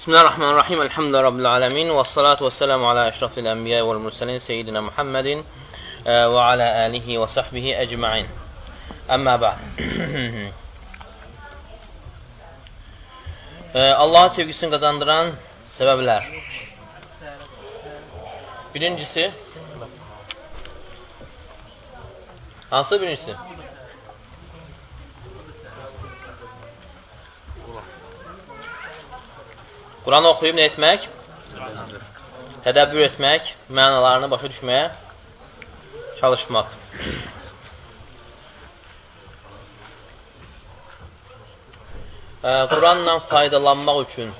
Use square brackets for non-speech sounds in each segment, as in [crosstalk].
Bismillahirrahmanirrahim. Elhamdülillahi rabbil alamin və salatu vesselamu ala əşrafil anbiya vəl mursalin seyyidina Muhammedin e, və ala alihi və sahbihi ecmaîn. Amma ba'd. [clears throat] E, Allahın sevgisini qazandıran səbəblər. Birincisi Hansı birincisi? Quranı oxuyub nə etmək? Tədəbbür etmək, mənalarını başa düşməyə çalışmaq. Quranla faydalanmaq üçün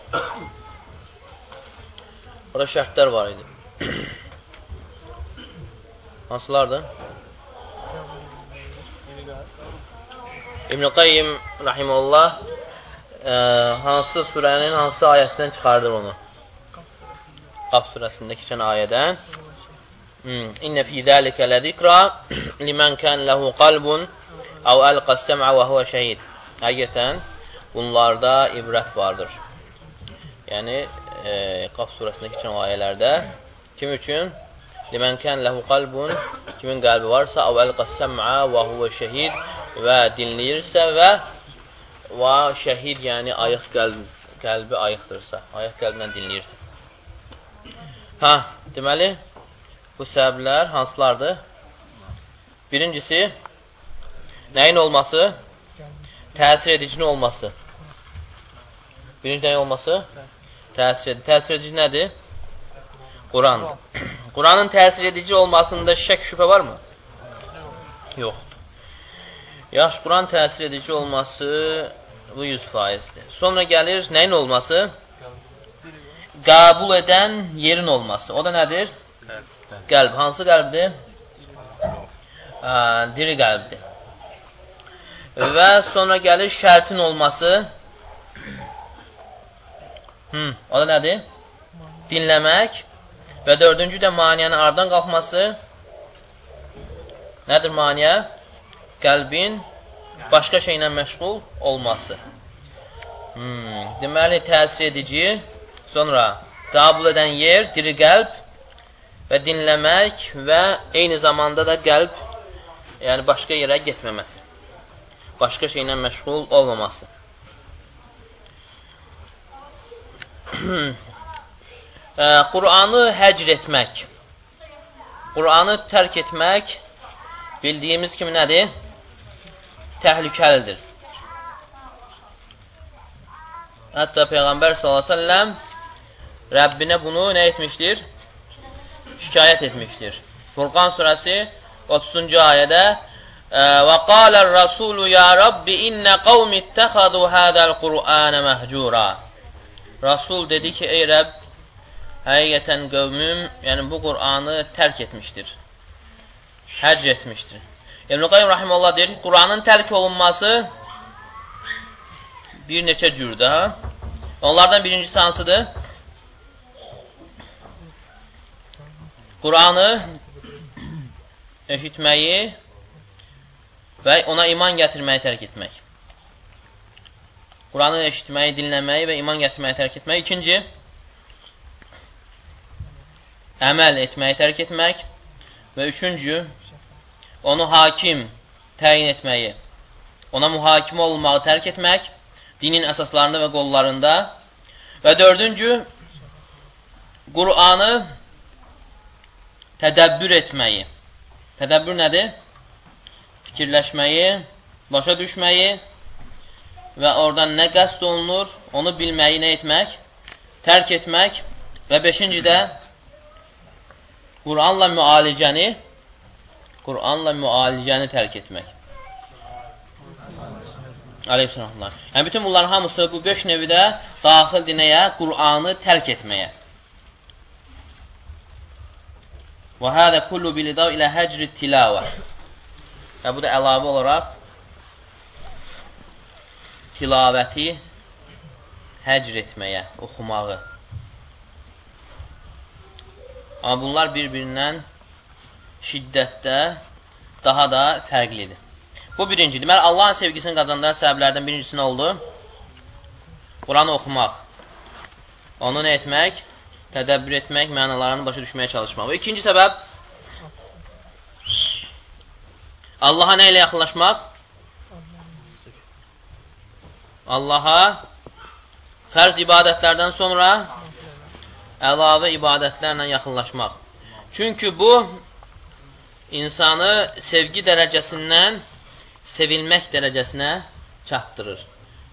Burada şərtlər var idi. Hansılardır? İbn-i Qayyim Rahimullah ə, hansı surənin hansı ayəsindən çıxardır onu? Qaf surəsində keçən ayədən. Hmm. İnnə fi zəlikə ləzikra limən kən ləhu qalbun əv əlqəs səmə və huvə şəhid. Həqiqətən, bunlarda ibrət vardır. Yəni, e, Qaf surəsində keçən ayələrdə kim üçün? Limən kən ləhu qalbun, kimin qəlbi varsa, əv əlqəs səmə və huvə şəhid və dinləyirsə və və şəhid, yəni ayıq qəlbi, qəlbi ayıqdırsa, ayıq qəlbindən dinləyirsə. Hə, deməli, bu səbəblər hansılardır? Birincisi, nəyin olması? Təsir edicinin olması. Birinci nəyin olması? Təsir edici. Təsir edici nədir? Quran. [clears throat] Quranın təsir edici olmasında şək şübhə varmı? Yoxdur. Yaxşı, Quran təsir edici olması bu 100 faizdir. Sonra gəlir nəyin olması? Qəbul edən yerin olması. O da nədir? Qəlb. Hansı qəlbdir? Ə, diri qəlbdir. Və sonra gəlir şərtin olması. Hmm, o da nədir? Dinləmək. Və dördüncü də maniyənin aradan qalxması. Nədir maniyə? qəlbin başqa şeylə məşğul olması. Hmm, deməli, təsir edici, sonra qəbul edən yer, diri qəlb və dinləmək və eyni zamanda da qəlb, yəni başqa yerə getməməsi. Başqa şeylə məşğul olmaması. [clears throat] Qur'anı həcr etmək. Qur'anı tərk etmək bildiyimiz kimi nədir? Təhlükəlidir. Hətta Peyğəmbər s.ə.v Rəbbinə bunu nə etmişdir? Şikayət etmişdir. Furqan surəsi 30-cu ayədə Və qalər Rasulu ya Rabbi innə qavmi ittəxadu hədəl Qur'anə məhcura Rasul dedi ki, ey Rəbb, həqiqətən qövmüm, yəni bu Qur'anı tərk etmişdir, həcr etmişdir. İbn-i Qayyum Rahimullah deyir ki, Quranın tərk olunması bir neçə cürdür. Ha? Onlardan birincisi hansıdır? Quranı eşitməyi və ona iman gətirməyi tərk etmək. Quranı eşitməyi, dinləməyi və iman gətirməyi tərk etmək. İkinci, əməl etməyi tərk etmək. Və üçüncü, onu hakim təyin etməyi, ona mühakimə olunmağı tərk etmək, dinin əsaslarında və qollarında və dördüncü, Qur'anı tədəbbür etməyi. Tədəbbür nədir? Fikirləşməyi, başa düşməyi və oradan nə qəst olunur, onu bilməyi nə etmək? Tərk etmək və beşinci də Qur'anla müalicəni Qur'anla müalicəni tərk etmək. Aleyhisselamlar. Yəni, bütün bunların hamısı bu beş nevidə daxildir nəyə? Qur'anı tərk etməyə. Və hədə kullu bilidav ilə həcri tilavə. Və bu da əlavə olaraq tilavəti həcr etməyə, oxumağı. Amma bunlar bir-birindən şiddətdə daha da fərqlidir. Bu birincidir. Deməli, Allahın sevgisini qazandıran səbəblərdən birincisi nə oldu? Quranı oxumaq. onu nə etmək? Tədəbbür etmək, mənalarını başa düşməyə çalışmaq. Və ikinci səbəb Allaha nə ilə yaxınlaşmaq? Allaha fərz ibadətlərdən sonra əlavə ibadətlərlə yaxınlaşmaq. Çünki bu insanı sevgi dərəcəsindən sevilmək dərəcəsinə çatdırır.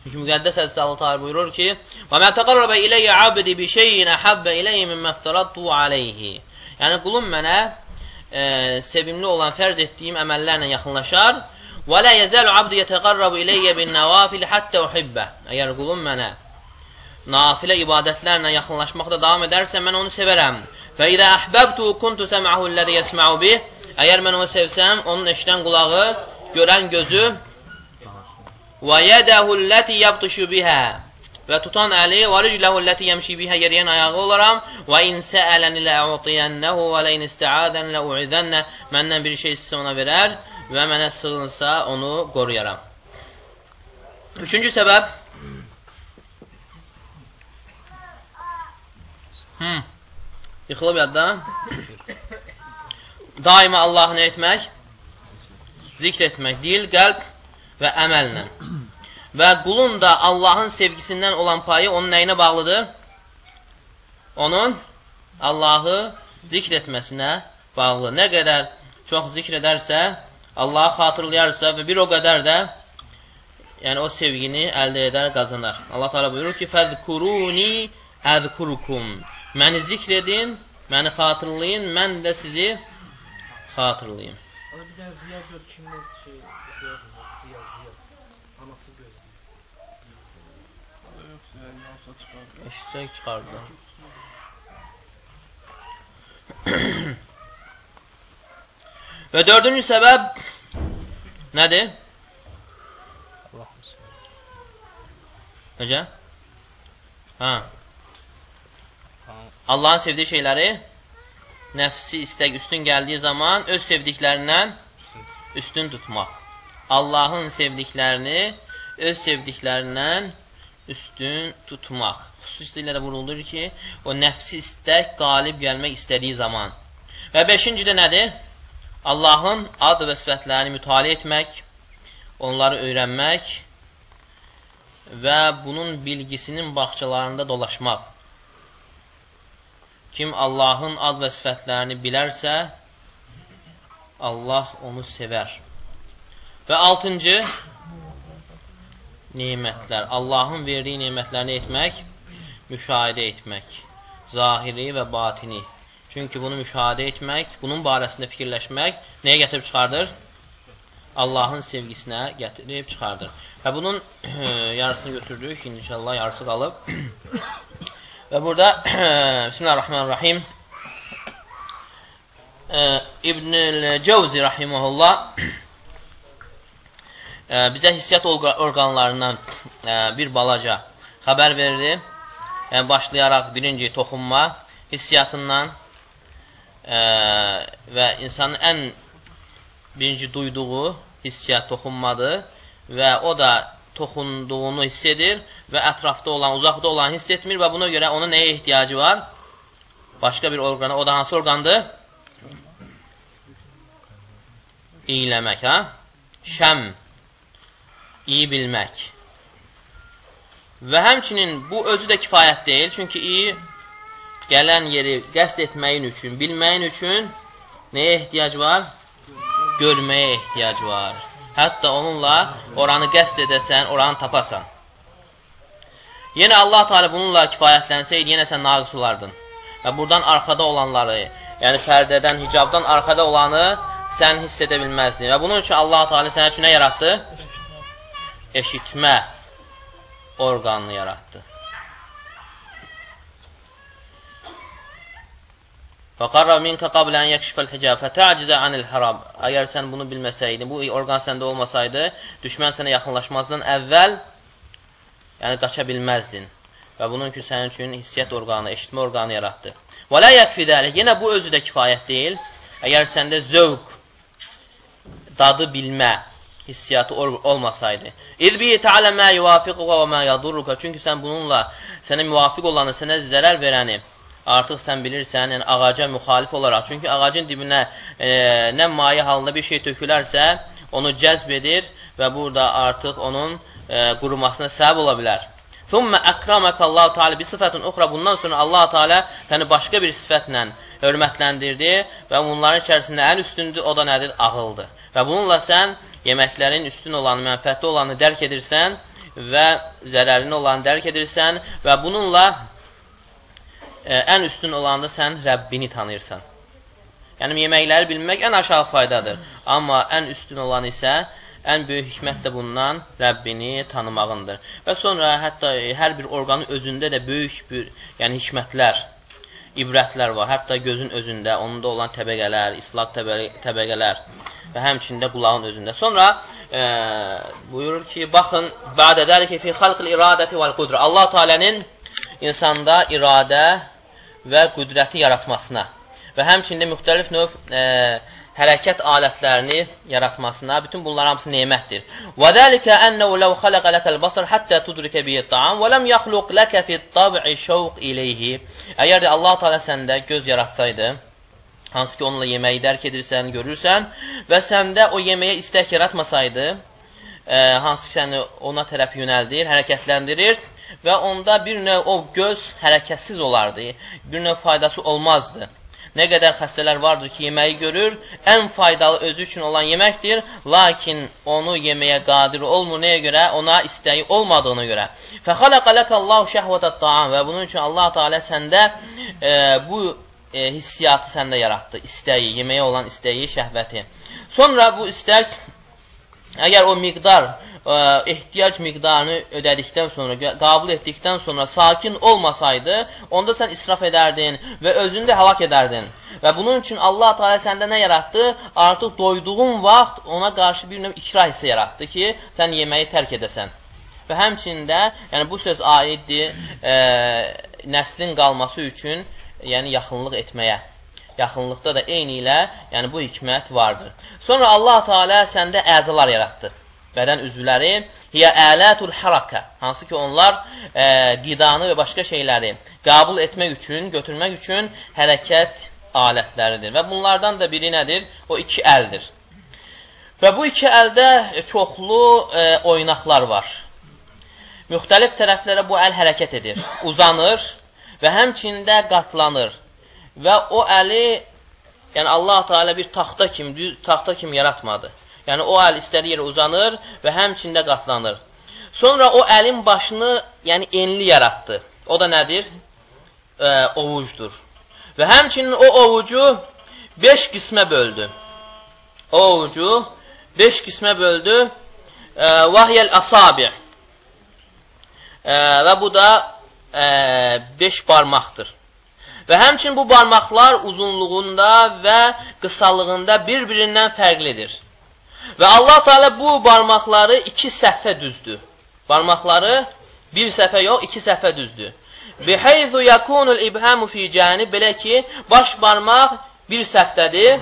Çünki müqəddəs hədisdə Allah Teala buyurur ki: "Və mə təqarraba ileyyə abdi bi şeyin ahabba ileyhi mimma iftaratu alayhi." Yəni qulum mənə e, sevimli olan fərz etdiyim əməllərlə yaxınlaşar Və la yezalu abdu yetaqarrabu ileyyə bin nawafil hatta uhibbə. Əgər qulum mənə nafilə ibadətlərlə yaxınlaşmaqda davam edərsə, mən onu sevərəm. Və idə əhbəbtu kuntu səm'ahu ləzi yesma'u bih. Əgər mən onu sevsəm, onun eşidən qulağı, görən gözü və yədəhu ləti yabtuşu bihə. Və tutan əli və ricləhu ləti yəmşi bihə yeriyən ayağı olaram. Və in səələni lə'utiyənnəhu və ləyin istəadən lə'uidənnə məndən bir şey sizə ona verər və mənə sığınsa onu qoruyaram. Üçüncü səbəb. Hmm. yıxılıb yadda [laughs] daima Allahı nə etmək? Zikr etmək, dil, qəlb və əməllə. [clears throat] Və qulun da Allahın sevgisindən olan payı onun nəyinə bağlıdır? Onun Allahı zikr etməsinə bağlı. Nə qədər çox zikr edərsə, Allahı xatırlayarsa və bir o qədər də yəni o sevgini əldə edər, qazanar. Allah Teala buyurur ki: "Fəzkuruni əzkurukum." Məni zikr edin, məni xatırlayın, mən də sizi xatırlayım. Ona bir dənə ziya gör kimdə şey ziya ziya. Anası gözləyir. Yox, yəni olsa çıxar. Eşitsək çıxardı. Və dördüncü səbəb nədir? Necə? Hə. Allahın sevdiyi şeyləri nəfsi istək üstün gəldiyi zaman öz sevdiklərindən üstün tutmaq. Allahın sevdiklərini öz sevdiklərindən üstün tutmaq. Xüsusilə də vurulur ki, o nəfsi istək qalib gəlmək istədiyi zaman. Və beşinci də nədir? Allahın ad və sifətlərini mütaliə etmək, onları öyrənmək və bunun bilgisinin bağçalarında dolaşmaq. Kim Allahın ad və sifətlərini bilərsə, Allah onu sevər. Və altıncı, nimətlər. Allahın verdiyi nimətlərini etmək, müşahidə etmək. Zahiri və batini. Çünki bunu müşahidə etmək, bunun barəsində fikirləşmək nəyə gətirib çıxardır? Allahın sevgisinə gətirib çıxardır. Və bunun [clears throat] yarısını götürdük, inşallah yarısı qalıb. [clears throat] Və burada [clears throat] Bismillahirrahmanirrahim İbn-i Cevzi rahiməhullah [clears throat] bizə hissiyyat orqanlarından bir balaca xəbər verir. Yəni, başlayaraq birinci toxunma hissiyatından, ə, və insanın ən birinci duyduğu hissiyat toxunmadır və o da toxunduğunu hiss edir və ətrafda olan, uzaqda olan hiss etmir və buna görə ona nəyə ehtiyacı var? Başqa bir orqana. O da hansı orqandır? İyiləmək, ha? Şəm, iyi bilmək. Və həmçinin bu özü də kifayət deyil, çünki iyi gələn yeri qəsd etməyin üçün, bilməyin üçün nəyə ehtiyac var? Görməyə ehtiyac var. Hətta onunla oranı qəsd edəsən, oranı tapasan. Yenə Allah Teala bununla kifayətlənsəydi, yenə sən naqis olardın. Və buradan arxada olanları, yəni pərdədən, hicabdan arxada olanı sən hiss edə bilməzdin. Və bunun üçün Allah Teala sənə üçün nə yaratdı? Eşitmə orqanını yaratdı. Fəqarra minkə qablə ən yəkşifəl hicab fətəcizə anil haram. Əgər sən bunu bilməsəydin, bu orqan səndə olmasaydı, düşmən sənə yaxınlaşmazdan əvvəl yəni qaça bilməzdin. Və bunun üçün sənin üçün hissiyyat orqanı, eşitmə orqanı yaratdı. Və lə yəkfi dəlik. Yenə bu özü də kifayət deyil. Əgər səndə zövq, dadı bilmə, hissiyatı olmasaydı. İlbi ta'ala mə yuvafiquka və mə yadurruka. Çünki sən bununla sənə müvafiq olanı, sənə zərər verəni artıq sən bilirsən, yəni ağaca müxalif olaraq. Çünki ağacın dibinə e, nə maye halında bir şey tökülərsə, onu cəzb edir və burada artıq onun e, qurumasına səbəb ola bilər. Thumma akramaka Allah Teala bi sıfatın uxra. Bundan sonra Allah Teala səni başqa bir sifətlə hörmətləndirdi və bunların içərisində ən üstündür, o da nədir? Ağıldır. Və bununla sən yeməklərin üstün olanı, mənfəətli olanı dərk edirsən və zərərli olanı dərk edirsən və bununla ən üstün olanda sən Rəbbini tanıyırsan. Yəni, yeməkləri bilmək ən aşağı faydadır. Amma ən üstün olan isə ən böyük hikmət də bundan Rəbbini tanımağındır. Və sonra hətta hər bir orqanın özündə də böyük bir yəni hikmətlər, ibrətlər var. Hətta gözün özündə, onda olan təbəqələr, islaq təbəqələr və həmçində qulağın özündə. Sonra e, buyurur ki, baxın, bədə dəli ki, fi xalqil iradəti vəl qudrə. Allah Teala'nın insanda iradə və qüdrəti yaratmasına və həmçində müxtəlif növ e, hərəkət alətlərini yaratmasına, bütün bunlar hamısı nemətdir. Və zəlikə ənəhu ləv xaləqə ləkəl basar həttə tudrikə biyyət-ta'am və ləm yaxluq ləkə fit-tab'i şəvq iləyhi. Əgər də Allah Teala səndə göz yaratsaydı, hansı ki onunla yeməyi dərk edirsən, görürsən və səndə o yeməyə istək yaratmasaydı, e, hansı ki səni ona tərəf yönəldir, hərəkətləndirir və onda bir növ o göz hərəkətsiz olardı, bir növ faydası olmazdı. Nə qədər xəstələr vardır ki, yeməyi görür, ən faydalı özü üçün olan yeməkdir, lakin onu yeməyə qadir olmur. Nəyə görə? Ona istəyi olmadığına görə. Fəxaləqə ləkəllahu şəhvətət taam və bunun üçün Allah Teala səndə e, bu e, hissiyatı səndə yaratdı. İstəyi, yeməyə olan istəyi, şəhvəti. Sonra bu istək, əgər o miqdar ehtiyac miqdarını ödədikdən sonra, qabul etdikdən sonra sakin olmasaydı, onda sən israf edərdin və özünü də həlak edərdin. Və bunun üçün Allah Teala səndə nə yaratdı? Artıq doyduğun vaxt ona qarşı bir növ ikra hissi yaratdı ki, sən yeməyi tərk edəsən. Və həmçində, yəni bu söz aiddir ə, nəslin qalması üçün, yəni yaxınlıq etməyə yaxınlıqda da eyni ilə, yəni bu hikmət vardır. Sonra Allah Teala səndə əzalar yaratdı bədən üzvləri hiyə ələtul harakə, hansı ki onlar e, qidanı və başqa şeyləri qəbul etmək üçün, götürmək üçün hərəkət alətləridir. Və bunlardan da biri nədir? O iki əldir. Və bu iki əldə çoxlu e, oynaqlar var. Müxtəlif tərəflərə bu əl hərəkət edir, uzanır və həmçində qatlanır. Və o əli, yəni Allah Teala bir taxta kimi, taxta kimi yaratmadı. Yəni o əl istədiyi yerə uzanır və həmçində qatlanır. Sonra o əlin başını, yəni enli yaratdı. O da nədir? E, ovucdur. Və həmçinin o ovucu 5 qismə böldü. O ovucu 5 qismə böldü. E, Vahyəl asabi. E, və bu da 5 e, barmaqdır. Və həmçin bu barmaqlar uzunluğunda və qısalığında bir-birindən fərqlidir. Və Allah Teala bu barmaqları iki səhvə düzdü. Barmaqları bir səhvə yox, iki səhvə düzdü. Bihayzu yakunul ibhamu fi cani belə ki, baş barmaq bir səhvdədir.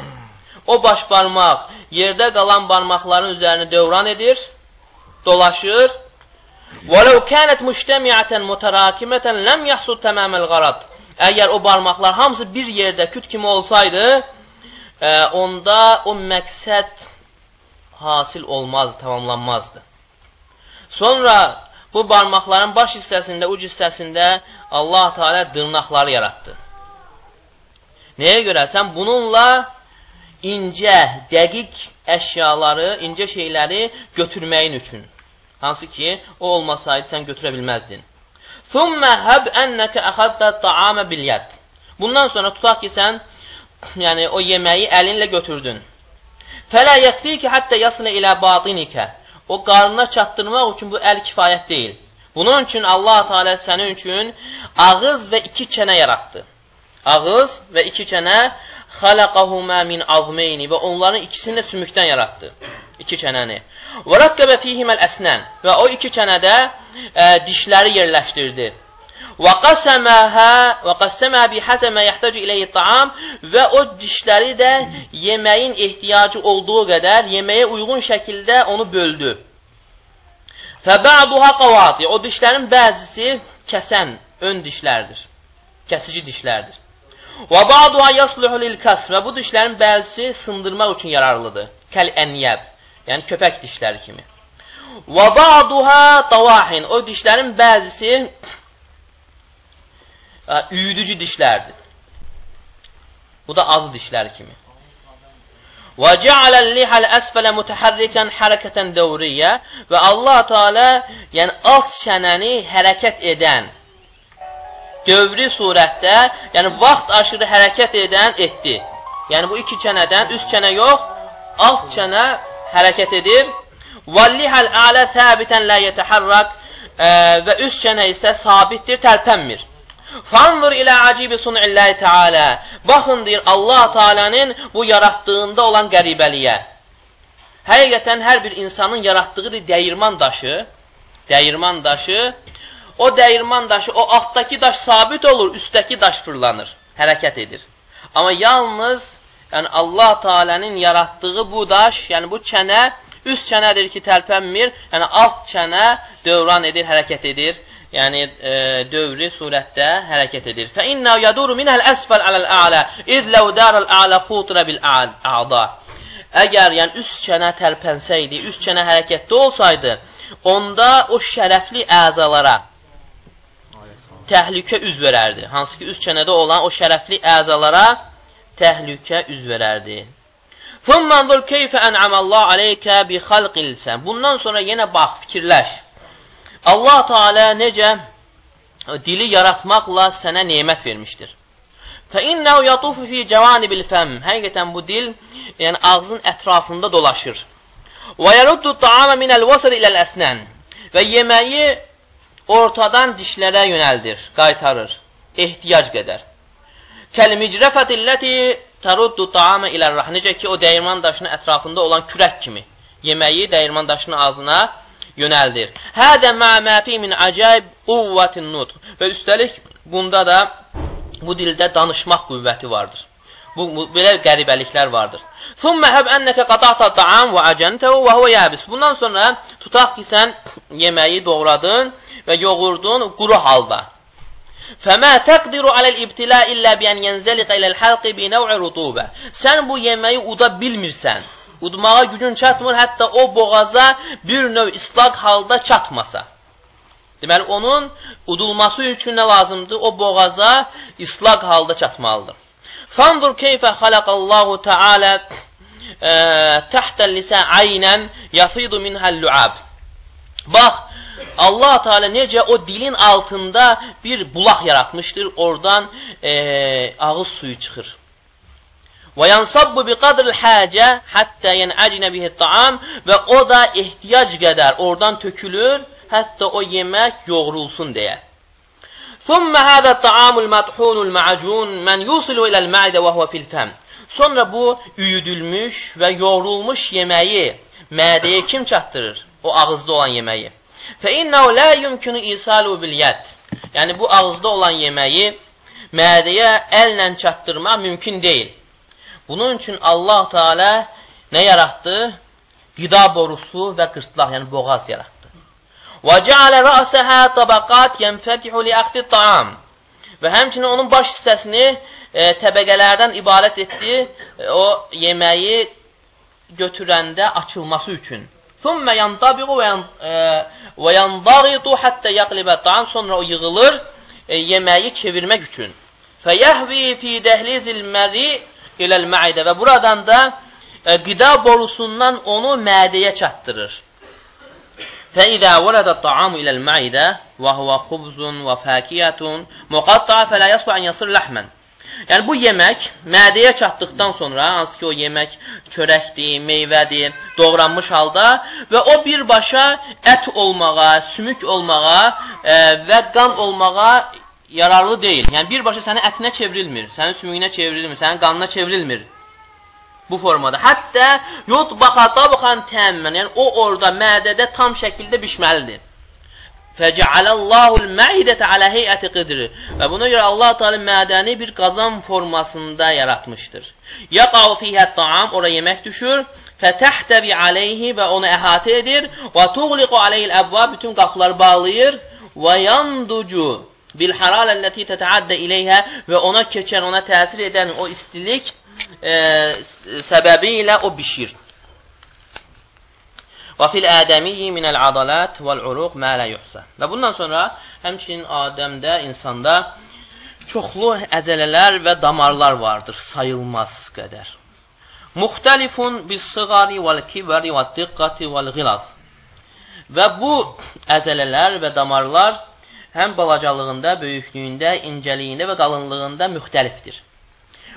O baş barmaq yerdə qalan barmaqların üzərini dövran edir, dolaşır. Vəlau kanat mujtami'atan mutarakimatan lam yahsul tamamal gharad. Əgər o barmaqlar hamısı bir yerdə küt kimi olsaydı, ə, onda o məqsəd hasil olmazdı, tamamlanmazdı. Sonra bu barmaqların baş hissəsində, uc hissəsində Allah Teala dırnaqları yaratdı. Nəyə görə? Sən bununla incə, dəqiq əşyaları, incə şeyləri götürməyin üçün. Hansı ki, o olmasaydı sən götürə bilməzdin. Thumma hab annaka akhadta ta'ama bil yad. Bundan sonra tutaq ki, sən yəni o yeməyi əlinlə götürdün. Fələ yəkfiki həttə yasına ilə batinikə. O qarnına çatdırmaq üçün bu əl kifayət deyil. Bunun üçün Allah Teala sənin üçün ağız və iki çənə yaratdı. Ağız və iki çənə xalaqahuma min azmeyni və onların ikisini də sümükdən yaratdı. İki çənəni. Və rakkəbə fihiməl əsnən və o iki çənədə ə, dişləri yerləşdirdi. Və qasamaha və qasamaha bi hasama yahtacu ilayhi ta'am və o dişləri də yeməyin ehtiyacı olduğu qədər yeməyə uyğun şəkildə onu böldü. Fə ba'duha qawati. O dişlərin bəzisi kəsən ön dişlərdir. Kəsici dişlərdir. Və ba'duha yasluhu lil kasr. Və bu dişlərin bəzisi sındırmaq üçün yararlıdır. Kəl ənyəb. Yəni köpək dişləri kimi. Və ba'duha tawahin. O dişlərin bəzisi üyüdücü dişlərdir. Bu da azı dişlər kimi. Və cəaləl lihəl əsfələ mütəhərrikən hərəkətən dəvriyyə və Allah Teala yəni alt çənəni hərəkət edən dövri surətdə, yəni vaxt aşırı hərəkət edən etdi. Yəni bu iki çənədən üst çənə yox, alt çənə hərəkət edir. Vallihəl ələ səbitən lə yetəhərrak və üst çənə isə sabitdir, tərpənmir. Fanzur ilə acibi sunilləhi Teala. Baxın deyir Allah Teala'nın bu yaratdığında olan qəribəliyə. Həqiqətən hər bir insanın yaratdığı dəyirman daşı, dəyirman daşı, o dəyirman daşı, o altdakı daş sabit olur, üstdəki daş fırlanır, hərəkət edir. Amma yalnız yəni Allah Teala'nın yaratdığı bu daş, yəni bu çənə, üst çənədir ki, tərpənmir, yəni alt çənə dövran edir, hərəkət edir yəni e, dövrü surətdə hərəkət edir. Fə innə yaduru minəl əsfəl aləl-ə'lə iz ləv dərəl-ə'lə xutrə bil-a'da. Əgər yəni üst çənə tərpənsəydi, üst çənə hərəkətdə olsaydı, onda o şərəfli əzalara təhlükə üz verərdi. Hansı ki, üst çənədə olan o şərəfli əzalara təhlükə üz verərdi. Thummanzur keyfə ən'amallahu aleykə bi xalqilsən. Bundan sonra yenə bax, fikirləş. Allah Teala necə dili yaratmaqla sənə nemət vermişdir. Fə innəhu yatufu fi cavanibil fəm. Həqiqətən bu dil, yəni ağzın ətrafında dolaşır. Və yaruddu taama minəl vasl iləl əsnən. Və yeməyi ortadan dişlərə yönəldir, qaytarır, ehtiyac qədər. Kəlmicrəfətilləti təruddu taama iləl rah. Necə ki, o dəyirman daşının ətrafında olan kürək kimi. Yeməyi dəyirman daşının ağzına yönəldir. Hədə məməfi min acayib quvvətin nutq. Və üstəlik bunda da bu dildə danışmaq qüvvəti vardır. Bu, bu belə qəribəliklər vardır. Thumma hab annaka qata'ta ta'am və ajantahu və huwa yabis. Bundan sonra tutaq ki sən yeməyi doğradın və yoğurdun quru halda. Fəmə təqdiru aləl-ibtila illə bi an yanzaliqa iləl-halqi bi naw'i rutubə. Sən bu yeməyi uda bilmirsən udmağa gücün çatmır, hətta o boğaza bir növ islaq halda çatmasa. Deməli, onun udulması üçün nə lazımdır? O boğaza islaq halda çatmalıdır. Fandur keyfə xalaqallahu Teala e, təhtə lisə aynən yafidu minhəl-lu'ab. Bax, Allah Teala necə o dilin altında bir bulaq yaratmışdır, oradan e, ağız suyu çıxır. Və yansabbu bi qadril həcə həttə yenəcinə bihi taam və o da ehtiyac qədər oradan tökülür, hətta o yemək yoğrulsun deyə. Thumma hada taamul madhunul ma'cun men yusilu ila al-ma'də və huwa fil fam. Sonra bu üyüdülmüş və yoğrulmuş yeməyi mədəyə kim çatdırır? O ağızda olan yeməyi. Fə innehu la yumkinu isalu bil yad. Yəni bu ağızda olan yeməyi mədəyə əllə çatdırmaq mümkün deyil. Bunun üçün Allah Teala nə yaratdı? Qida borusu və qırtlaq, yəni boğaz yaratdı. Və cəalə rəsəhə tabaqat yənfətihu li əxdi taam. Və həmçinin onun baş hissəsini e, təbəqələrdən ibarət etdi, e, o yeməyi götürəndə açılması üçün. Thumma yantabiqu və yandagitu e, hatta yaqliba taam. Sonra o yığılır e, yeməyi çevirmək üçün. Fəyəhvi fi dəhlizil məri iləl məidə və buradan da e, qida borusundan onu mədəyə çatdırır. Ta'amu iləl məidə və huvə xubzun və fəkiyyətun muqatta'a fələ yasbu ən yasır ləhmən. Yəni, bu yemək mədəyə çatdıqdan sonra, hansı ki, o yemək çörəkdir, meyvədir, doğranmış halda və o birbaşa ət olmağa, sümük olmağa e, və qan olmağa yararlı deyil. Yəni, birbaşa sənin ətinə çevrilmir, sənin sümüyünə çevrilmir, sənin qanına çevrilmir bu formada. Hətta yod baxa tabxan təmmən, yəni o orada mədədə tam şəkildə bişməlidir. Fəcəaləllahul məidətə alə heyəti qidri. Və buna görə Allah Teala mədəni bir qazan formasında yaratmışdır. Yaqau fihə taam, ora yemək düşür. Fətəhtəvi aleyhi və onu əhatə edir. Və tuğliqu aleyhil əbva, bütün qapıları bağlayır. Və yanducu bil hararəlləti tətəaddə ileyhə və ona keçən, ona təsir edən o istilik e, səbəbi ilə o bişir. Və fil ədəmiyyi minəl adalat vəl-uruq mə lə yuhsə. Və bundan sonra həmçinin Adəmdə, insanda çoxlu əzələlər və damarlar vardır, sayılmaz qədər. Muxtəlifun bis-sığari vəl-kibari vəd-diqqati vəl-ğilaz. Və bu əzələlər və damarlar həm balacalığında, böyüklüyündə, incəliyində və qalınlığında müxtəlifdir.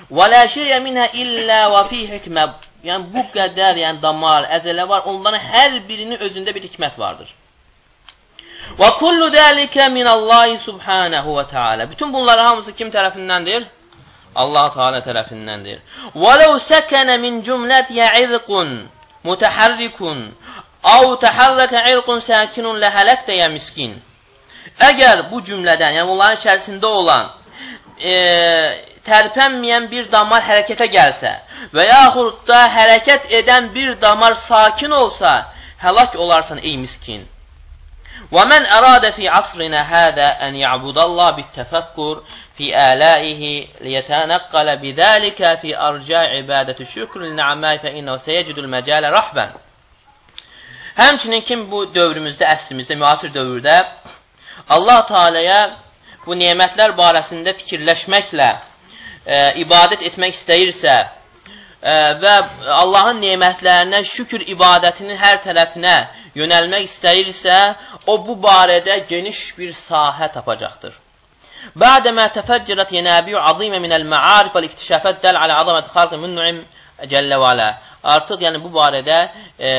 Və la şeyə minhə illə və fi hikmə Yəni bu qədər, yəni damar, əzələ var. Onların hər birinin özündə bir hikmət vardır. Və kullu zəlikə minallahi subhanahu və taala. Bütün bunlar hamısı kim tərəfindəndir? Allah Teala tərəfindəndir. Və law sakana min cümlət ya'irqun mutaharrikun aw taharraka irqun sakinun lahalakta ya miskin. Əgər bu cümlədən, yəni onların içərisində olan e, tərpənməyən bir damar hərəkətə gəlsə və yaxud da hərəkət edən bir damar sakin olsa, həlak olarsan ey miskin. Və mən əradə fi asrina hədə ən ya'budallah bittəfəkkur fi əlaihi liyətənəqqələ bidəlikə fi arca ibadəti şükrül nə'məy fə innəv səyəcidul məcələ rəhbən. Həmçinin kim bu dövrümüzdə, əsrimizdə, müasir dövrdə Allah Teala'ya bu nemətlər barəsində fikirləşməklə e, ibadət etmək istəyirsə, və Allahın nemətlərinə şükür ibadətinin hər tərəfinə yönəlmək istəyirsə, o bu barədə geniş bir sahə tapacaqdır. Ba'dəmə təfəccərət yenəbiyyü azimə minəl məarif və iktişafət dəl alə azamət xalqı münnüim cəllə və alə. Artıq yəni bu barədə e,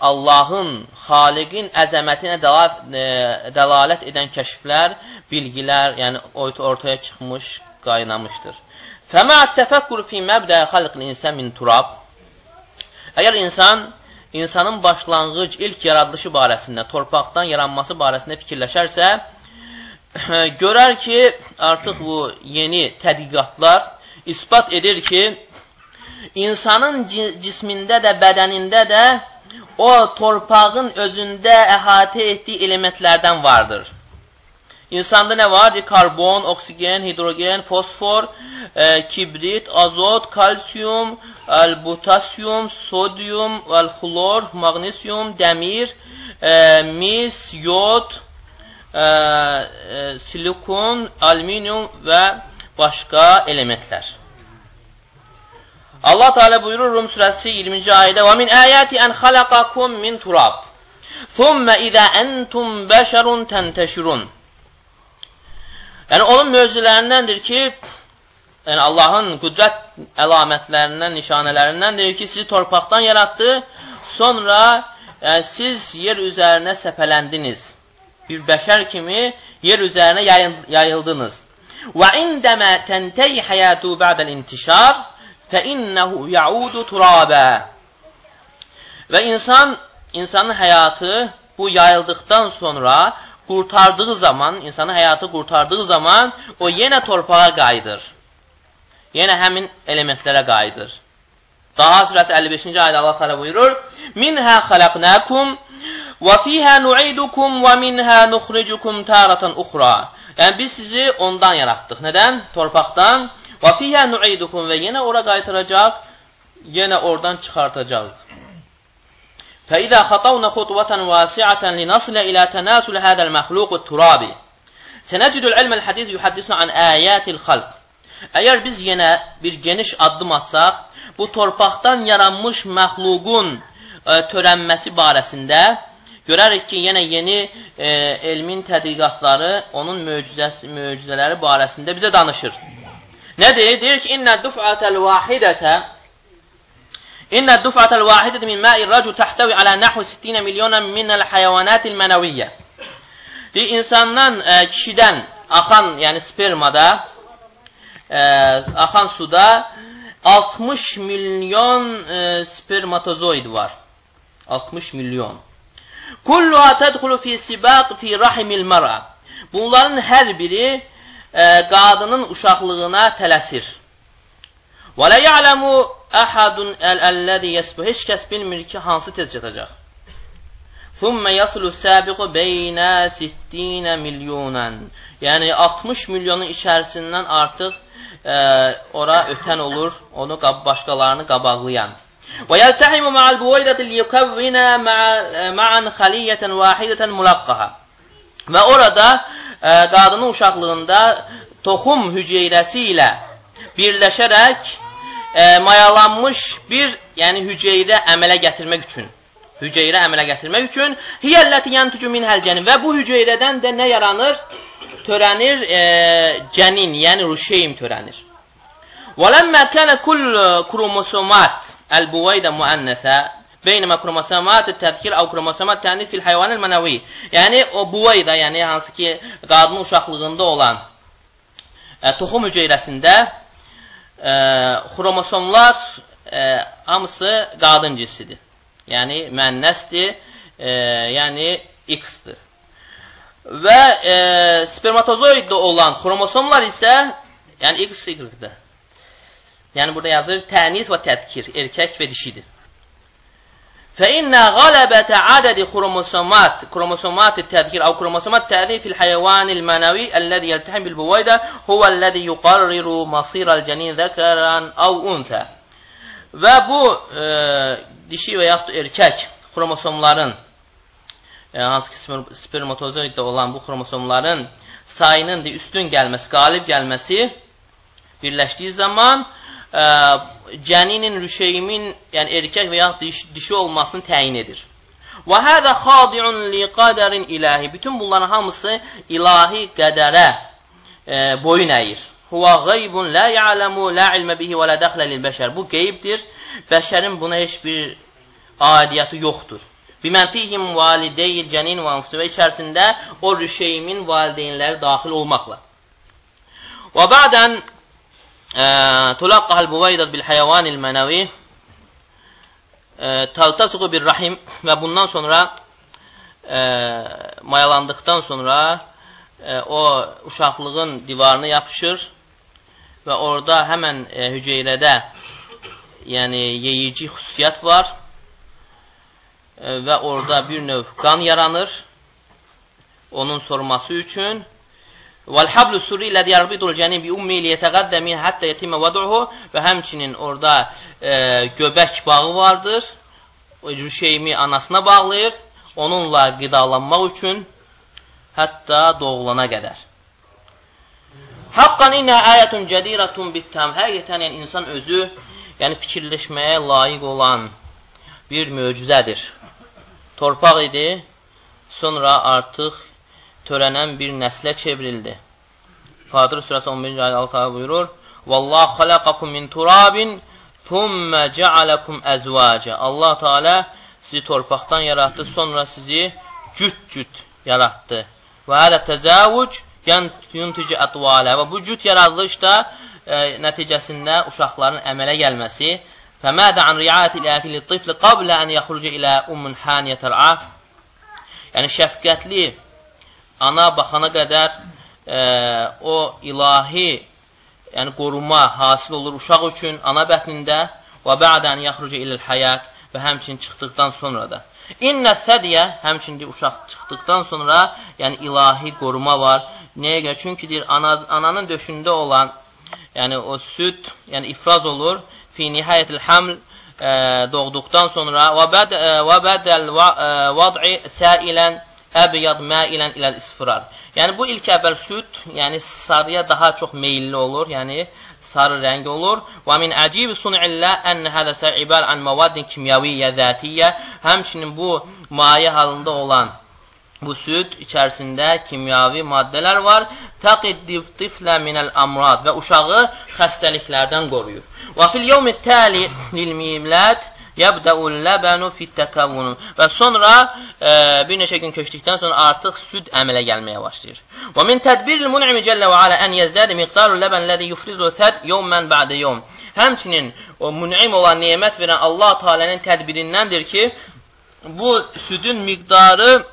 Allahın, xaliqin əzəmətinə dəlalət, e, dəlalət edən kəşflər, bilgilər, yəni ortaya çıxmış, qaynamışdır. Fəmət təfəkkur fi məbdə xalqil insan min turab. Əgər insan insanın başlanğıc ilk yaradılışı barəsində, torpaqdan yaranması barəsində fikirləşərsə, [coughs] görər ki, artıq bu yeni tədqiqatlar ispat edir ki, insanın cismində də, bədənində də o torpağın özündə əhatə etdiyi elementlərdən vardır. İnsanda nə var? Karbon, oksigen, hidrogen, fosfor, e, kibrit, azot, kalsiyum, potasyum, sodyum, xlor, magnesyum, dəmir, e, mis, yod, e, e, silikon, alüminium və başqa elementlər. Allah Teala buyurur Rum surəsi 20-ci ayədə: "Və min ayati an xalaqakum min turab, thumma iza antum basharun tantashrun." Yəni, onun möcüzələrindəndir ki, yəni Allahın qüdrət əlamətlərindən, nişanələrindəndir ki, sizi torpaqdan yaratdı, sonra yəni, siz yer üzərinə səpələndiniz. Bir bəşər kimi yer üzərinə yayıldınız. Və indəmə təntəyi həyatu ba'dəl intişar fə innəhu yaudu turabə. Və insan, insanın həyatı bu yayıldıqdan sonra qurtardığı zaman, insanın həyatı qurtardığı zaman o yenə torpağa qayıdır. Yenə həmin elementlərə qayıdır. Daha surəsi 55-ci ayədə Allah təala buyurur: "Minha xalaqnakum və fiha nu'idukum və minha nukhrijukum taratan ukhra." Yəni biz sizi ondan yaratdıq. Nədən? Torpaqdan. Və fiyyə nu'idukum və yenə ora qaytaracaq, yenə oradan çıxartacaq. Fəidə xatavna xutuvətən vəsiətən linasilə ilə tənəsul hədəl məxluqu turabi. Sənəcidül ilməl hədis yuhəddisuna an əyətil xalq. Əgər biz yenə bir geniş addım atsaq, bu torpaqdan yaranmış məxluqun ə, e, törənməsi barəsində görərik ki, yenə yeni ə, elmin tədqiqatları onun möcüzəsi, möcüzələri barəsində bizə danışır. Nədir? Deyir ki, İnnə duf'ətəl vahidətə İnne duf'atel vahideti min ma'ir racul tahtavi ala nahvu 60 milyona minel hayvanatil menaviyyə. Deyir, insandan, e, kişidən axan, yəni spermada, e, axan suda 60 milyon e, spermatozoid var. 60 milyon. Kulluha tədxulu fi sibaq fi rahimil mara. Bunların hər biri ə, e, qadının uşaqlığına tələsir. Və lə ya'ləmu əhadun əl-əlləzi yəsbu. Heç kəs bilmir ki, hansı tez çatacaq. Thumma yaslu sabiqu beyna 60 milyonan. Yəni 60 milyonun içərisindən artıq e, ora ötən olur, onu başqalarını qabaqlayan. Və yaltahimu ma'al buwaydati liyukawwina ma'an khaliyatan wahidatan mulaqaha. Və orada qadının uşaqlığında toxum hüceyrəsi ilə birləşərək e, mayalanmış bir, yəni hüceyrə əmələ gətirmək üçün. Hüceyrə əmələ gətirmək üçün hiyəlləti yəntucu min həlcənin və bu hüceyrədən də nə yaranır? Törənir e, cənin, yəni rüşeym törənir. Və ləmmə kənə kull kromosomat əl-buvayda müənnəsə Beynəmə kromosomat təzkir av kromosomat tənis fil heyvan mənəvi. Yəni o buvayda, yəni hansı ki qadının uşaqlığında olan ə, toxum hüceyrəsində ə, xromosomlar ə, hamısı qadın cinsidir. Yəni müənnəsdir, ə, yəni X-dir. Və ə, spermatozoiddə olan xromosomlar isə yəni X, Y-dir. Yəni burada yazır tənis və tədkir, erkək və dişidir. فإن غلبة عدد خروموسومات كروموسومات التذكير أو كروموسومات التأذير في الحيوان المنوي الذي يلتحم بالبويدة هو الذي يقرر مصير الجنين ذكرا أو أنثى və bu e, dişi və yaxud erkək xromosomların e, hansı ki spermatozoiddə olan bu xromosomların sayının üstün gəlməsi, qalib gəlməsi birləşdiyi zaman ə, cəninin, rüşeyimin, yəni erkək və yaxud diş, dişi olmasını təyin edir. Və hədə xadi'un li qədərin ilahi. Bütün bunların hamısı ilahi qədərə e, boyun əyir. Huva qeybun la ya'lamu la ilmə bihi və la dəxlə lil bəşər. Bu qeybdir. Bəşərin buna heç bir aidiyyatı yoxdur. Bimənfihim valideyil cənin və anfusu və içərisində o rüşeyimin valideynləri daxil olmaqla. Və bədən تلقح البويضة بالحيوان المنəvi taltasuqu bir rahim və bundan sonra e, mayalandıqdan sonra e, o uşaqlığın divarına yapışır və orada həmən e, hüceyrədə yəni yeyici xüsusiyyət var e, və orada bir növ qan yaranır onun sorması üçün Valhablu suri ilə diyarbidul cənibi ummi ilə yetəqəddə min hətta yetimə vəduhu və həmçinin orada e, göbək bağı vardır. Rüşeymi anasına bağlayır. Onunla qidalanmaq üçün hətta doğulana qədər. Haqqan inə ayətun cədiratun bittəm. Həqiqətən, yəni insan özü yəni fikirləşməyə layiq olan bir möcüzədir. Torpaq idi, sonra artıq törənən bir nəslə çevrildi. Fatir surəsi 11-ci ayədə Allah təala buyurur: "Vallahu xalaqakum min turabin, thumma ja'alakum azwaja." Allah təala sizi torpaqdan yaratdı, sonra sizi cüt-cüt yaratdı. Və hələ təzəvvüc yuntici atvalə və bu cüt yaradılış da e, nəticəsində uşaqların əmələ gəlməsi. Fəmədə an riayəti ilə fili tifli qablə ən yaxrucu ilə ummun haniyə tər'af. Yəni, şəfqətli ana baxana qədər e, o ilahi yəni qoruma hasil olur uşaq üçün ana bətnində və bə'dən yaxrucu iləl həyat və həmçin çıxdıqdan sonra da. İnnə sədiyə, həmçində uşaq çıxdıqdan sonra, yəni ilahi qoruma var. Nəyə görə? Çünki deyir, ana, ananın döşündə olan, yəni o süd, yəni ifraz olur. Fi nihayətil haml e, doğduqdan sonra və bəd e, və bədəl vad'i səilən əbyad məilən iləl isfirar. Yəni bu ilk əvvəl süd, yəni sarıya daha çox meyilli olur, yəni sarı rəng olur. Və min əcib sun'illə ən hədəsə ibər ən məvaddin kimyaviyyə zətiyyə. Həmçinin bu maye halında olan bu süd içərisində kimyavi maddələr var. Taqid tiflə minəl amrad və uşağı xəstəliklərdən qoruyur. Və fil yevmi təli lil mimlət Yəbdəul ləbənu fittəkəvunu. Və sonra e, bir neçə gün keçdikdən sonra artıq süd əmələ gəlməyə başlayır. Və min tədbiril mun'imi cəllə və alə ən yezdədi miqdarul ləbən ləzi yufrizu thəd yevmən bə'də yevm. Həmçinin o mun'im olan nemət verən Allah Teala'nın tədbirindəndir ki, bu südün miqdarı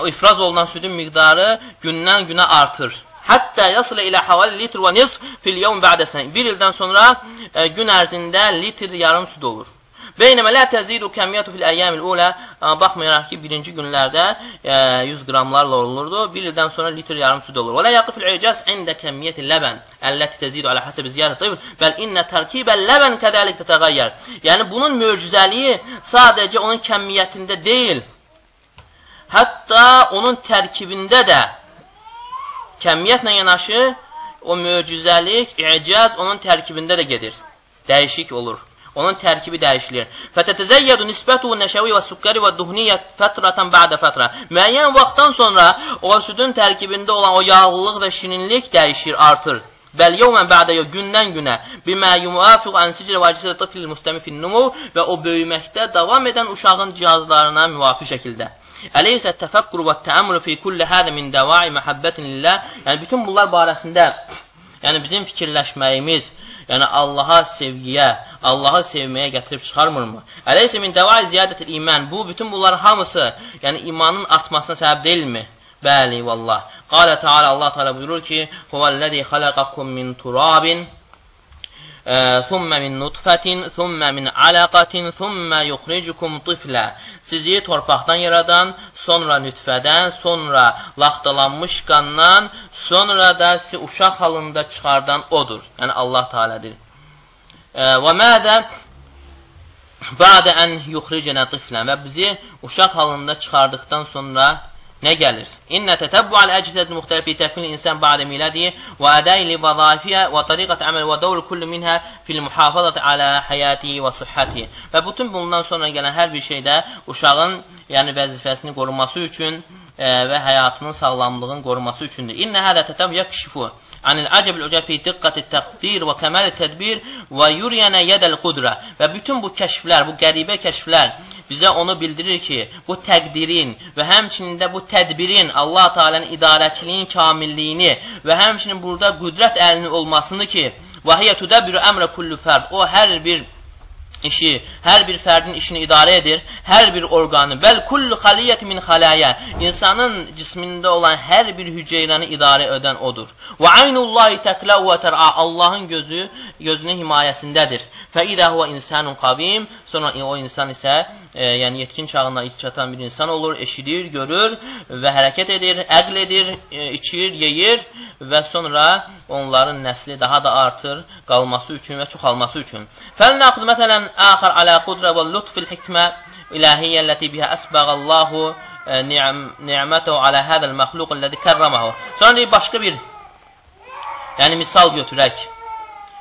o ifraz olunan südün miqdarı gündən günə artır. Hətta yasılə ilə havali litr və nisf fil yevm bə'də sən. Bir ildən sonra e, gün ərzində litr yarım süd olur. Beynəmə lə təzidu kəmiyyətu fil əyyəmil ulə baxmayaraq ki, birinci günlərdə e, 100 qramlarla olurdu, bir ildən sonra litr yarım süd olur. Və lə yaqifil icaz ində kəmiyyəti ləbən əlləti təzidu alə həsəbi ziyarət tıbr bəl innə tərkibə ləbən kədəlik tətəğəyyər. Yəni, bunun möcüzəliyi sadəcə onun kəmiyyətində deyil, hətta onun tərkibində də kəmiyyətlə yanaşı o möcüzəlik, icaz onun tərkibində də gedir. Dəyişik olur. Onun tərkibi dəyişilir. Fətətəzəyyədu nisbətu nəşəvi və sukkari və duhniyyə fətratan bə'də fətrə. Müəyyən vaxtdan sonra o südün tərkibində olan o yağlılıq və şirinlik dəyişir, artır. Bəl yevmən bə'də yox, gündən günə bimə yumafiq ənsici vacisilə tıfil müstəmi finnumu və o böyüməkdə davam edən uşağın cihazlarına müvafiq şəkildə. Əleysə təfəkkür və təəmmül fi kulli hədə min dəvai məhəbbətin lillah. Yəni bütün bunlar barəsində yəni bizim fikirləşməyimiz, yəni Allaha sevgiyə, Allahı sevməyə gətirib çıxarmırmı? Əleysə min dəvai ziyadətil iman. Bu bütün bunlar hamısı, yəni imanın artmasına səbəb deyilmi? Bəli, vallah. Qalə Teala Allah Teala buyurur ki: "Huvellezî xalaqakum min turabin" ثumma min nutfətin, thumma min alaqatin, thumma yuxricukum tiflə. Sizi torpaqdan yaradan, sonra nütfədən, sonra laxtalanmış qandan, sonra da sizi uşaq halında çıxardan odur. Yəni Allah Taala'dır. E, və mədə Bədə ən yuxricinə tiflən və bizi uşaq halında çıxardıqdan sonra nə gəlir? İnnə tətəbbu'al əcizəd müxtəlif fi təkvin insan ba'də miladi və ədəy li vəzafiyyə və tariqət əməl və dövr kullu minhə fil muhafazat alə həyati və sıhhəti. Və bütün bundan sonra gələn hər bir şeydə uşağın yəni vəzifəsini qoruması üçün e, və həyatının sağlamlığının qoruması üçündür. İnnə hədə tətəb yəkşifu anil acəbil ucə fi diqqəti təqdir və kəməli tədbir və yuriyənə yədəl qudrə və bütün bu kəşflər, bu qəribə kəşflər bizə onu bildirir ki, bu təqdirin və həmçinin də bu tədbirin, Allah Teala'nın idarəçiliyin kamilliyini və həmçinin burada qüdrət əlinin olmasını ki, və hiyə tudəbbiru əmrə kullu fərd, o hər bir işi, hər bir fərdin işini idarə edir, hər bir orqanı, bəl kullu xaliyyət min xaləyə, insanın cismində olan hər bir hüceyrəni idarə edən odur. Və aynullahi təklə və tər'a, Allahın gözü, gözünün himayəsindədir. Fə idə huvə insanun qavim, sonra o insan isə e, yəni yetkin çağına çatan bir insan olur, eşidir, görür və hərəkət edir, əql edir, e, içir, yeyir və sonra onların nəsli daha da artır qalması üçün və çoxalması üçün. Fəlnəxud məsələn əxər alə qudrə və lütfil hikmə ilahiyyə ləti bihə əsbəqallahu e, ni'mətəhu alə hədəl məxluq ləzi kərrəməhu. Sonra deyir, başqa bir yəni misal götürək.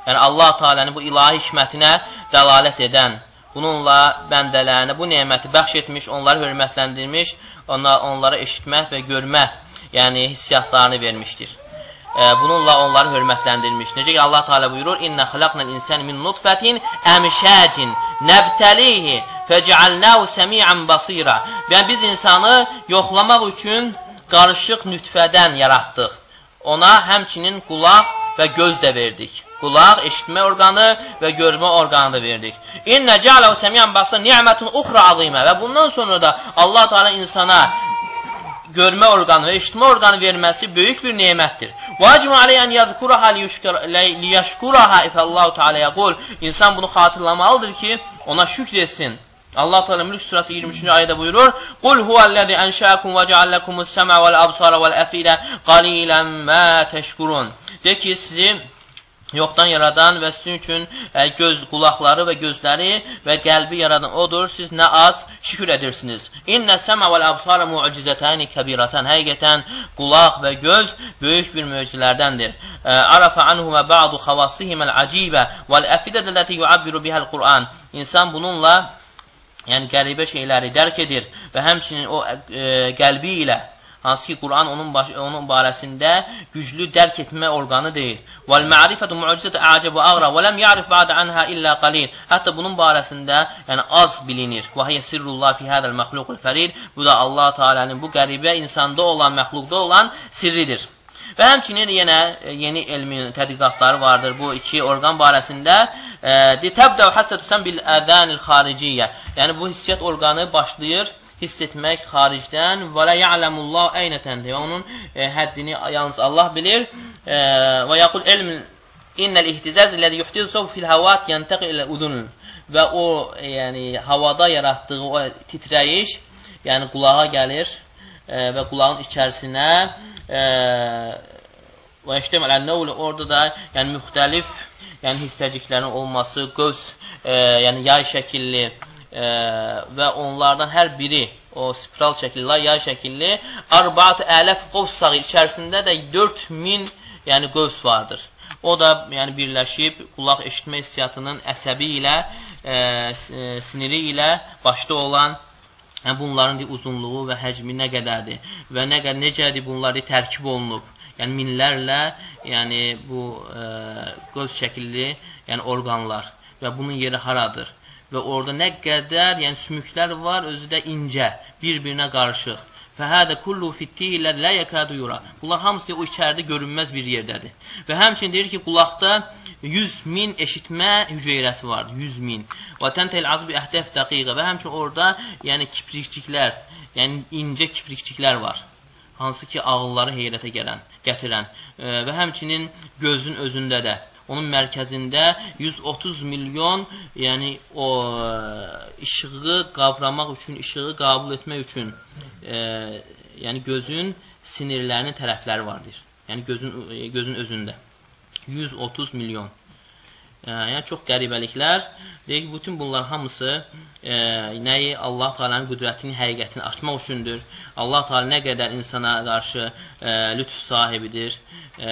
Yəni Allah Teala'nın bu ilahi hikmətinə dəlalət edən Bununla bəndələrinə bu neməti bəxş etmiş, onları hörmətləndirmiş, onlar, onlara eşitmək və görmə, yəni hissiyatlarını vermişdir. Bununla onları hörmətləndirmiş. Necə ki Allah Teala buyurur: "İnna xalaqnal insane min nutfatin amshajin nabtalihi fec'alnahu semi'an basira." Yəni biz insanı yoxlamaq üçün qarışıq nütfədən yaratdıq. Ona həmçinin qulaq və göz də verdik. Qulaq, eşitmə orqanı və görmə orqanı da verdik. İnnə cəaləhu səmiyyən baxsa ni'mətun uxra azimə və bundan sonra da Allah Teala insana görmə orqanı və eşitmə orqanı verməsi böyük bir nemətdir. Vacib aleyh ən yəzkuraha liyəşkuraha ifəllahu Teala yəqul. İnsan bunu xatırlamalıdır ki, ona şükr etsin. Allah Teala Mülk surəsi 23-cü ayədə buyurur: "Qul huvəllazi enşəkum və cealekumus-səm'a vel-absara vel-əfidə qalilan ma təşkurun." De ki, sizi yoxdan yaradan və sizin üçün e, göz, qulaqları və gözləri və qəlbi yaradan odur. Siz nə az şükür edirsiniz. İnnə səmə vəl absara mu'cizətəni kəbiratan. Həqiqətən qulaq və göz böyük bir möcüzələrdəndir. E, arafa anhu və ba'du xavassihimel acibə vəl əfidədə ləti yuabbiru bihəl Qur'an. İnsan bununla yəni qəribə şeyləri dərk edir və həmçinin o e, qəlbi ilə Hansı ki, Quran onun, baş, onun barəsində güclü dərk etmə orqanı deyil. Vəl-mərifətü mucizətü əcəbü ağra və ləm ya'rif ba'də ənhə illə qalil. Hətta bunun barəsində yəni, az bilinir. Və hiyə sirrullah fi hədəl məxluqul fərid. Bu da Allah-u Teala'nın bu qəribə insanda olan, məxluqda olan sirridir. Və həmçinin yenə e, yeni elmin tədqiqatları vardır bu iki orqan barəsində. E, Təbdəv həssətüsən bil əzənil xariciyyə. Yəni, bu hissiyyət orqanı başlayır hiss etmək xaricdən və la ya'lamullah əynə təndir. Onun e, həddini yalnız Allah bilir. E, və yaqul elm innəl ihtizaz illəzi yuhtizu fil havat yantaqi ilə udun. Və o yəni havada yaratdığı o titrəyiş, yəni qulağa gəlir e, və qulağın içərisinə e, və işləməl ənəvlə orada da yəni müxtəlif yəni hissəciklərin olması, qövs, e, yəni yay şəkilli e, və onlardan hər biri o spiral şəkilli, yay şəkilli arbaat ələf qovs sağı içərisində də 4000 yəni qövs vardır. O da yəni birləşib qulaq eşitmə hissiyatının əsəbi ilə, e, e siniri ilə başda olan yəni bunların uzunluğu və həcmi nə qədərdir və nə qədər necədir bunları tərkib olunub. Yəni minlərlə, yəni bu e, göz şəkilli, yəni orqanlar və bunun yeri haradır? Və orada nə qədər, yəni sümüklər var, özü də incə, bir-birinə qarışıq. Fəhədə kullu fittilə lə yəkədu yura. Bunlar hamısı o içəridə görünməz bir yerdədir. Və həmçinin deyir ki, qulaqda 100 min eşitmə hüceyrəsi vardır. 100 min. Və təntəl azbi əhdəf dəqiqə. Və həmçinin orada yəni kiprikçiklər, yəni incə kiprikçiklər var. Hansı ki, ağılları heyrətə gələn, gətirən. Və həmçinin gözün özündə də onun mərkəzində 130 milyon, yəni o işığı qavramaq üçün, işığı qəbul etmək üçün, e, yəni gözün sinirlərinin tərəfləri vardır. Yəni gözün gözün özündə 130 milyon. E, yəni çox qəribəliklər. Deyək bütün bunlar hamısı e, nəyi Allah Taala'nın qüdrətinin həqiqətini açmaq üçündür. Allah Taala nə qədər insana qarşı e, lütf sahibidir. E,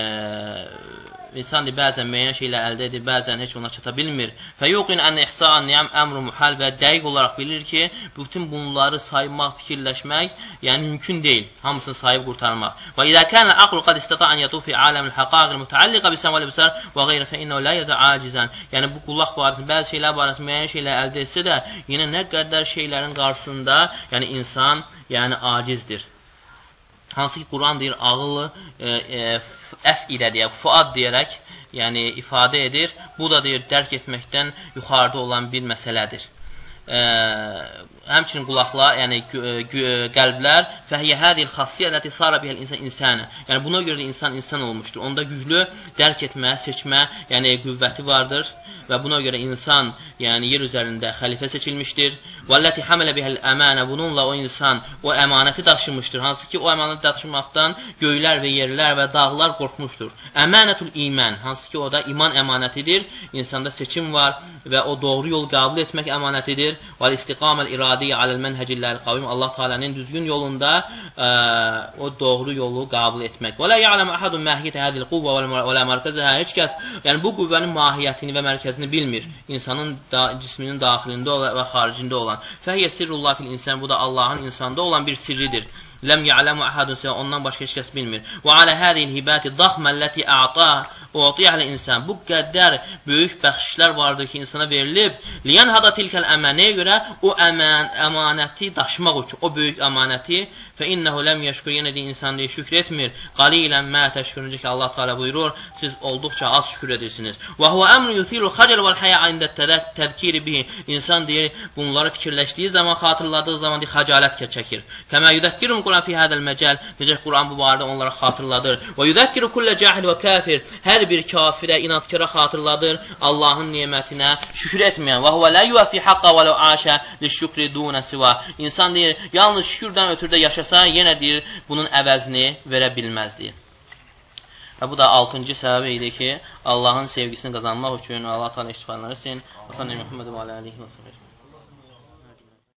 insan bəzən müəyyən şeylər əldə edir, bəzən heç ona çata bilmir. Fəyuqin ən ihsan niyam əmru muhal və dəqiq olaraq bilir ki, bütün bunları saymaq, fikirləşmək, yəni mümkün deyil. Hamısını sayıb qurtarmaq. Və izə kana aqlu qad istata an yatufi alamil haqaiq mutaalliqa bi sama'l bisar və qeyri fe innehu la yaza acizan. Yəni bu qullaq barəsində bəzi şeylər barəsində müəyyən şeylər əldə etsə də, yenə nə qədər şeylərin qarşısında, yəni insan, yəni acizdir. Hansı ki, Quran deyir, ağıllı e, e, əf ilə deyək, fuad deyərək, yəni ifadə edir. Bu da deyir, dərk etməkdən yuxarıda olan bir məsələdir. E, həmçinin qulaqlar, yəni qəlblər fəhiyyə hədil xassiyyə ləti sara bihəl insan insana. Yəni buna görə də insan insan olmuşdur. Onda güclü dərk etmə, seçmə, yəni qüvvəti vardır və buna görə insan, yəni yer üzərində xəlifə seçilmişdir. Vəlləti hamələ bihəl əmanə. Bununla o insan o əmanəti daşımışdır. Hansı ki, o əmanəti daşımaqdan göylər və yerlər və dağlar qorxmuşdur. Əmanətul iman, hansı ki, o da iman əmanətidir. İnsanda seçim var və o doğru yol qəbul etmək əmanətidir. Vəl istiqaməl iradiyyə aləl mənhəcilləl qavim. Allah Teala'nın düzgün yolunda ə, o doğru yolu qəbul etmək. Və la ya'lamu ahadun mahiyyətə hadil quvvə və la mərkəzəhə. Heç kəs, yəni bu qüvvənin mahiyyətini və mərkəzini bilmir. İnsanın da, cisminin daxilində və xaricində olan olan. Fəhiyyə sirrullah fil insan. Bu da Allahın insanda olan bir sirridir. Ləm ya'lamu ahadun ondan başqa heç kəs bilmir. Və alə hədiyil hibati daxmə ləti a'ta u'tiyəhlə insan. Bu qədər böyük bəxşişlər vardır ki, insana verilib. Liyan hada tilkəl əmənəyə görə o əmən, əmanəti daşımaq üçün, o böyük əmanəti Fə innəhu ləm yəşkur yenə də insan deyə şükür etmir. Qalilən mə təşkürüncə ki, Allah Teala buyurur, siz olduqca az şükür edirsiniz. Və huvə əmrun yutilu xəcəl vəl həyə ində təzkiri bihi. İnsan deyir, bunları fikirləşdiyi zaman, xatırladığı zaman deyir, xəcalət çəkir. Kəmə yudəkkirun Quran fi hədəl məcəl. Necə Quran bu barədə onlara xatırladır. Və yudəkkiru kullə cahil və kafir. Hər bir kafirə, inadkara xatırladır Allahın nemətinə şükür etməyən. Və huvə lə yuvəfi haqqa və lə aşə li şükri dunə siva. İnsan deyir, yalnız şükürdən ötürdə yaşasın yaşasa, yenə deyir, bunun əvəzini verə bilməzdir. Və bu da 6-cı səbəbi idi ki, Allahın sevgisini qazanmaq üçün Allah təala iştifaləsin. Və sallallahu əleyhi və səlləm.